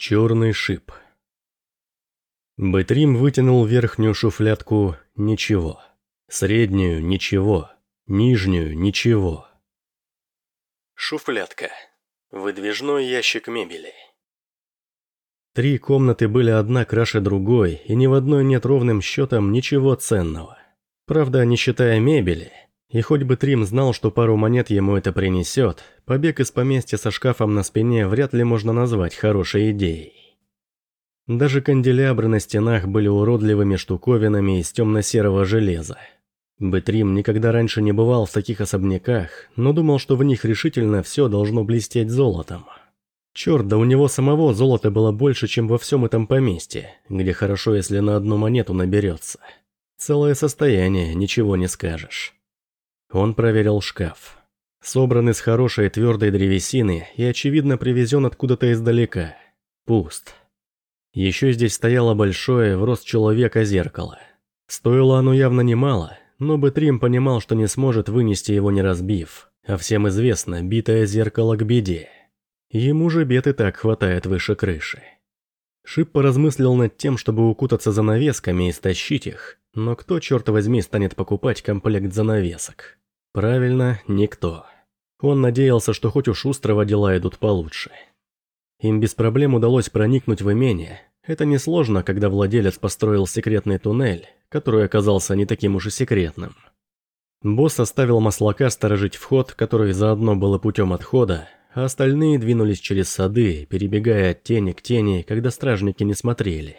Черный шип. Бэтрим вытянул верхнюю шуфлятку «Ничего». Среднюю «Ничего». Нижнюю «Ничего». Шуфлятка. Выдвижной ящик мебели. Три комнаты были одна краше другой, и ни в одной нет ровным счетом ничего ценного. Правда, не считая мебели. И хоть бы Трим знал, что пару монет ему это принесет, побег из поместья со шкафом на спине вряд ли можно назвать хорошей идеей. Даже канделябры на стенах были уродливыми штуковинами из темно-серого железа. Бэтрим никогда раньше не бывал в таких особняках, но думал, что в них решительно все должно блестеть золотом. Черт, да у него самого золота было больше, чем во всем этом поместье, где хорошо, если на одну монету наберется. Целое состояние, ничего не скажешь. Он проверил шкаф. Собран из хорошей твердой древесины и, очевидно, привезен откуда-то издалека. Пуст. Еще здесь стояло большое, в рост человека, зеркало. Стоило оно явно немало, но Бэтрим понимал, что не сможет вынести его не разбив, а всем известно, битое зеркало к беде. Ему же бед и так хватает выше крыши. Шип поразмыслил над тем, чтобы укутаться занавесками и стащить их, но кто, черт возьми, станет покупать комплект занавесок? Правильно, никто. Он надеялся, что хоть у Шустрого дела идут получше. Им без проблем удалось проникнуть в имение. Это несложно, когда владелец построил секретный туннель, который оказался не таким уж и секретным. Босс оставил маслака сторожить вход, который заодно было путем отхода, а остальные двинулись через сады, перебегая от тени к тени, когда стражники не смотрели.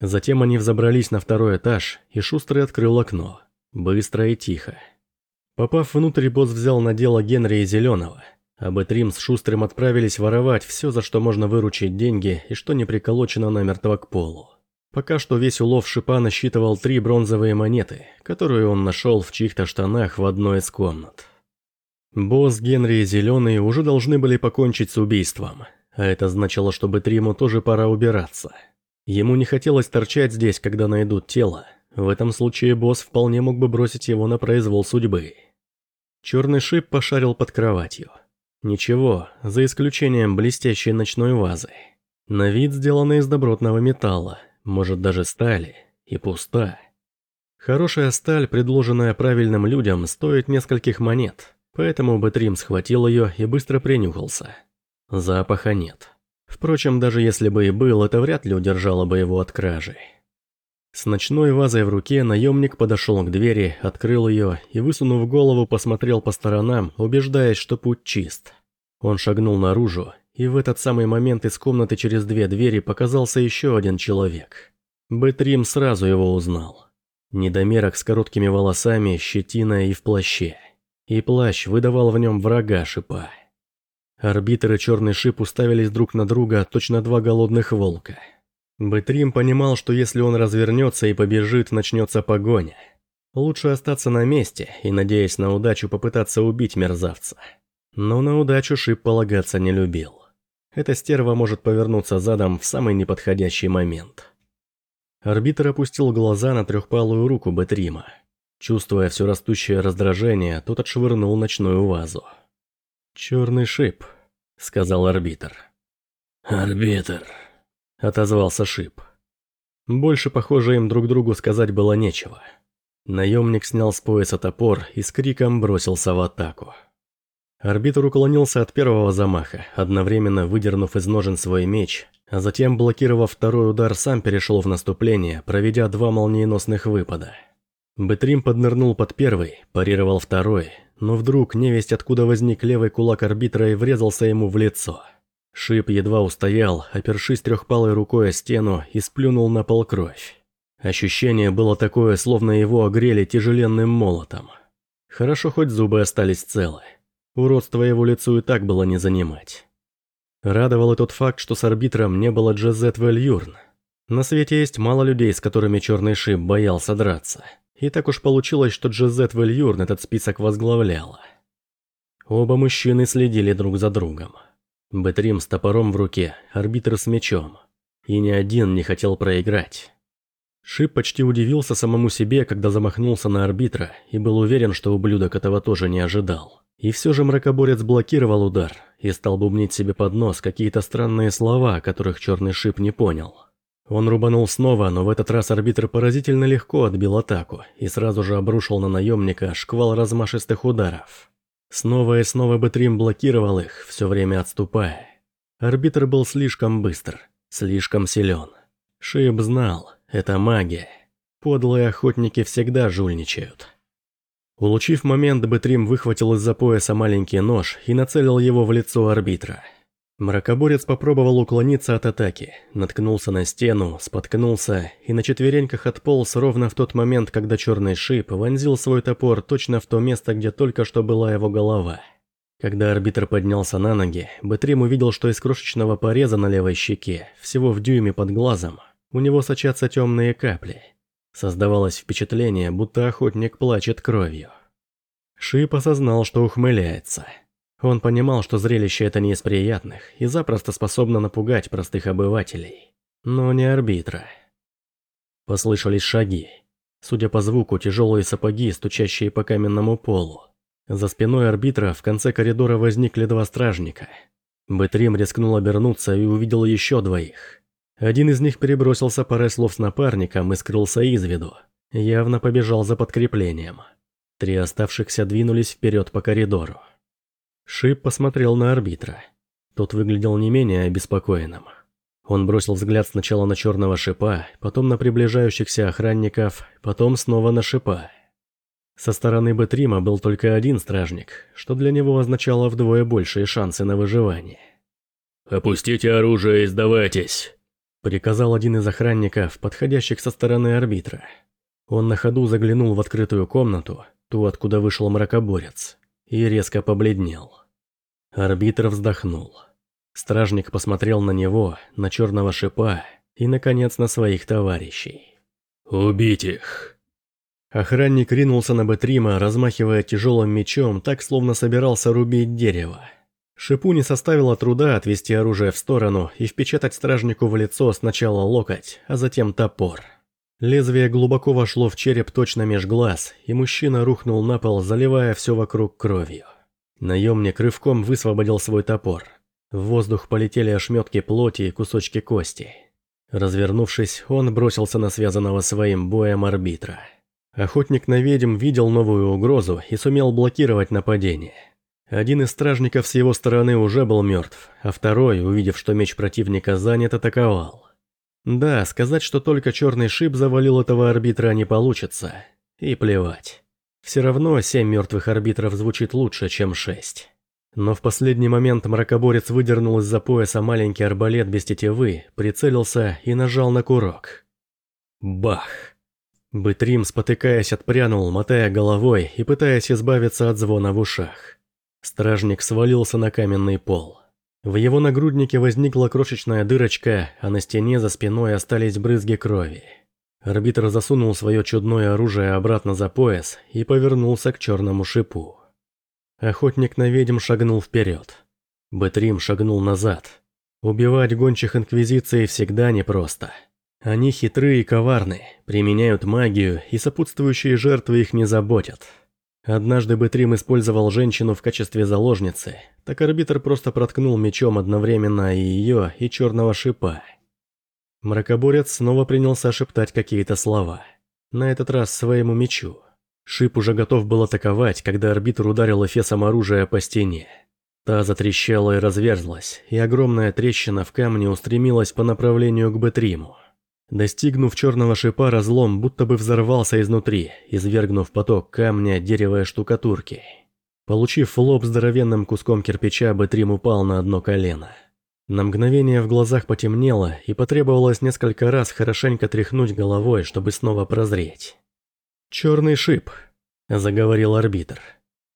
Затем они взобрались на второй этаж, и Шустрый открыл окно. Быстро и тихо. Попав внутрь, босс взял на дело Генри и Зеленого, а Бэтрим с Шустрым отправились воровать все, за что можно выручить деньги и что не приколочено намертво к полу. Пока что весь улов шипа насчитывал три бронзовые монеты, которые он нашел в чьих-то штанах в одной из комнат. Босс, Генри и Зеленый уже должны были покончить с убийством, а это значило, что Бэтриму тоже пора убираться. Ему не хотелось торчать здесь, когда найдут тело. В этом случае босс вполне мог бы бросить его на произвол судьбы. Черный шип пошарил под кроватью. Ничего, за исключением блестящей ночной вазы. На вид сделана из добротного металла, может даже стали, и пуста. Хорошая сталь, предложенная правильным людям, стоит нескольких монет, поэтому Бэтрим схватил ее и быстро принюхался. Запаха нет. Впрочем, даже если бы и был, это вряд ли удержало бы его от кражи. С ночной вазой в руке наемник подошел к двери, открыл ее и, высунув голову, посмотрел по сторонам, убеждаясь, что путь чист. Он шагнул наружу и в этот самый момент из комнаты через две двери показался еще один человек. Бэтрим сразу его узнал. Недомерок с короткими волосами, щетиной и в плаще. И плащ выдавал в нем врага шипа. Арбитр и черный шип уставились друг на друга, точно два голодных волка. Бэтрим понимал, что если он развернется и побежит, начнется погоня. Лучше остаться на месте и, надеясь на удачу, попытаться убить мерзавца. Но на удачу Шип полагаться не любил. Эта стерва может повернуться задом в самый неподходящий момент. Арбитр опустил глаза на трехпалую руку Бетрима. Чувствуя все растущее раздражение, тот отшвырнул ночную вазу. «Черный шип», — сказал арбитр. «Арбитр», — отозвался шип. Больше, похоже, им друг другу сказать было нечего. Наемник снял с пояса топор и с криком бросился в атаку. Арбитр уклонился от первого замаха, одновременно выдернув из ножен свой меч, а затем, блокировав второй удар, сам перешел в наступление, проведя два молниеносных выпада. Бэтрим поднырнул под первый, парировал второй, но вдруг невесть откуда возник левый кулак арбитра и врезался ему в лицо. Шип едва устоял, опершись трехпалой рукой о стену и сплюнул на пол кровь. Ощущение было такое, словно его огрели тяжеленным молотом. Хорошо, хоть зубы остались целы. Уродство его лицу и так было не занимать. Радовал и тот факт, что с арбитром не было Джезет Вельюрн. На свете есть мало людей, с которыми Черный Шип боялся драться. И так уж получилось, что Джезет Вельюрн этот список возглавляла. Оба мужчины следили друг за другом. Бэтрим с топором в руке, арбитр с мечом. И ни один не хотел проиграть. Шип почти удивился самому себе, когда замахнулся на арбитра, и был уверен, что ублюдок этого тоже не ожидал. И все же мракоборец блокировал удар и стал бубнить себе под нос какие-то странные слова, которых черный шип не понял. Он рубанул снова, но в этот раз арбитр поразительно легко отбил атаку и сразу же обрушил на наемника шквал размашистых ударов. Снова и снова Бэтрим блокировал их, все время отступая. Арбитр был слишком быстр, слишком силен. Шип знал, это магия. Подлые охотники всегда жульничают. Улучив момент, Бэтрим выхватил из-за пояса маленький нож и нацелил его в лицо арбитра. Мракоборец попробовал уклониться от атаки, наткнулся на стену, споткнулся и на четвереньках отполз ровно в тот момент, когда черный шип вонзил свой топор точно в то место, где только что была его голова. Когда арбитр поднялся на ноги, Бэтрим увидел, что из крошечного пореза на левой щеке, всего в дюйме под глазом, у него сочатся темные капли. Создавалось впечатление, будто охотник плачет кровью. Шип осознал, что ухмыляется – он понимал, что зрелище это не из приятных и запросто способно напугать простых обывателей. Но не арбитра. Послышались шаги. Судя по звуку, тяжелые сапоги, стучащие по каменному полу. За спиной арбитра в конце коридора возникли два стражника. Бэтрим рискнул обернуться и увидел еще двоих. Один из них перебросился парой слов с напарником и скрылся из виду. Явно побежал за подкреплением. Три оставшихся двинулись вперед по коридору. Шип посмотрел на арбитра. Тот выглядел не менее обеспокоенным. Он бросил взгляд сначала на черного шипа, потом на приближающихся охранников, потом снова на шипа. Со стороны Бэтрима был только один стражник, что для него означало вдвое большие шансы на выживание. «Опустите оружие и сдавайтесь», — приказал один из охранников, подходящих со стороны арбитра. Он на ходу заглянул в открытую комнату, ту, откуда вышел мракоборец и резко побледнел. Арбитр вздохнул. Стражник посмотрел на него, на черного шипа и, наконец, на своих товарищей. «Убить их!» Охранник ринулся на Бетрима, размахивая тяжелым мечом, так словно собирался рубить дерево. Шипу не составило труда отвести оружие в сторону и впечатать стражнику в лицо сначала локоть, а затем топор. Лезвие глубоко вошло в череп точно меж глаз, и мужчина рухнул на пол, заливая все вокруг кровью. Наемник рывком высвободил свой топор. В воздух полетели ошметки плоти и кусочки кости. Развернувшись, он бросился на связанного своим боем арбитра. Охотник на ведьм видел новую угрозу и сумел блокировать нападение. Один из стражников с его стороны уже был мертв, а второй, увидев, что меч противника занят, атаковал. Да, сказать, что только черный шип завалил этого арбитра не получится. И плевать. Все равно семь мертвых арбитров звучит лучше, чем шесть. Но в последний момент мракоборец выдернул из-за пояса маленький арбалет без тетивы, прицелился и нажал на курок. Бах! Бытрим, спотыкаясь, отпрянул, мотая головой и пытаясь избавиться от звона в ушах. Стражник свалился на каменный пол. В его нагруднике возникла крошечная дырочка, а на стене за спиной остались брызги крови. Арбитр засунул свое чудное оружие обратно за пояс и повернулся к черному шипу. Охотник на ведьм шагнул вперед. Бэтрим шагнул назад. Убивать гончих инквизиции всегда непросто. Они хитрые и коварны, применяют магию, и сопутствующие жертвы их не заботят. Однажды Бэтрим использовал женщину в качестве заложницы, так арбитр просто проткнул мечом одновременно и ее, и черного шипа. Мракоборец снова принялся шептать какие-то слова. На этот раз своему мечу. Шип уже готов был атаковать, когда арбитр ударил эфесом оружия по стене. Та затрещала и разверзлась, и огромная трещина в камне устремилась по направлению к Бетриму. Достигнув черного шипа, разлом будто бы взорвался изнутри, извергнув поток камня, дерева и штукатурки. Получив в лоб здоровенным куском кирпича, Бэтрим упал на одно колено. На мгновение в глазах потемнело, и потребовалось несколько раз хорошенько тряхнуть головой, чтобы снова прозреть. «Черный шип», – заговорил арбитр.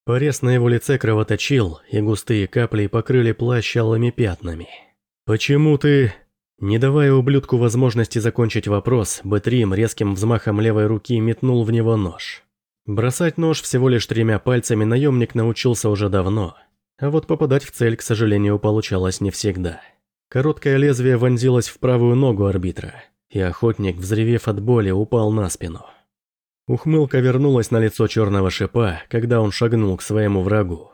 Порез на его лице кровоточил, и густые капли покрыли плащ алыми пятнами. «Почему ты...» Не давая ублюдку возможности закончить вопрос, Бэтрим резким взмахом левой руки метнул в него нож. Бросать нож всего лишь тремя пальцами наемник научился уже давно, а вот попадать в цель, к сожалению, получалось не всегда. Короткое лезвие вонзилось в правую ногу арбитра, и охотник, взревев от боли, упал на спину. Ухмылка вернулась на лицо черного шипа, когда он шагнул к своему врагу.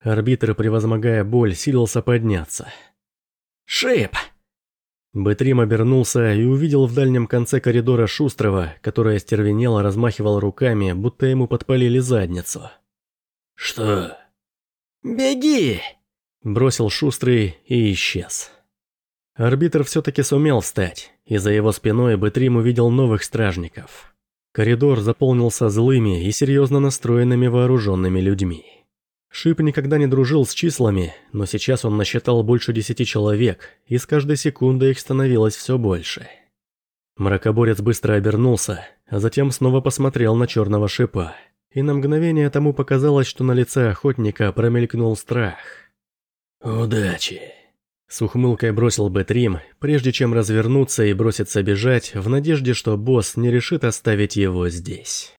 Арбитр, превозмогая боль, силился подняться. «Шип!» Бэтрим обернулся и увидел в дальнем конце коридора Шустрого, который остервенело размахивал руками, будто ему подпалили задницу. «Что?» «Беги!» Бросил Шустрый и исчез. Арбитр все-таки сумел встать, и за его спиной Бэтрим увидел новых стражников. Коридор заполнился злыми и серьезно настроенными вооруженными людьми. Шип никогда не дружил с числами, но сейчас он насчитал больше десяти человек, и с каждой секундой их становилось все больше. Мракоборец быстро обернулся, а затем снова посмотрел на черного шипа, и на мгновение тому показалось, что на лице охотника промелькнул страх. «Удачи!» С ухмылкой бросил Бэтрим, прежде чем развернуться и броситься бежать, в надежде, что босс не решит оставить его здесь.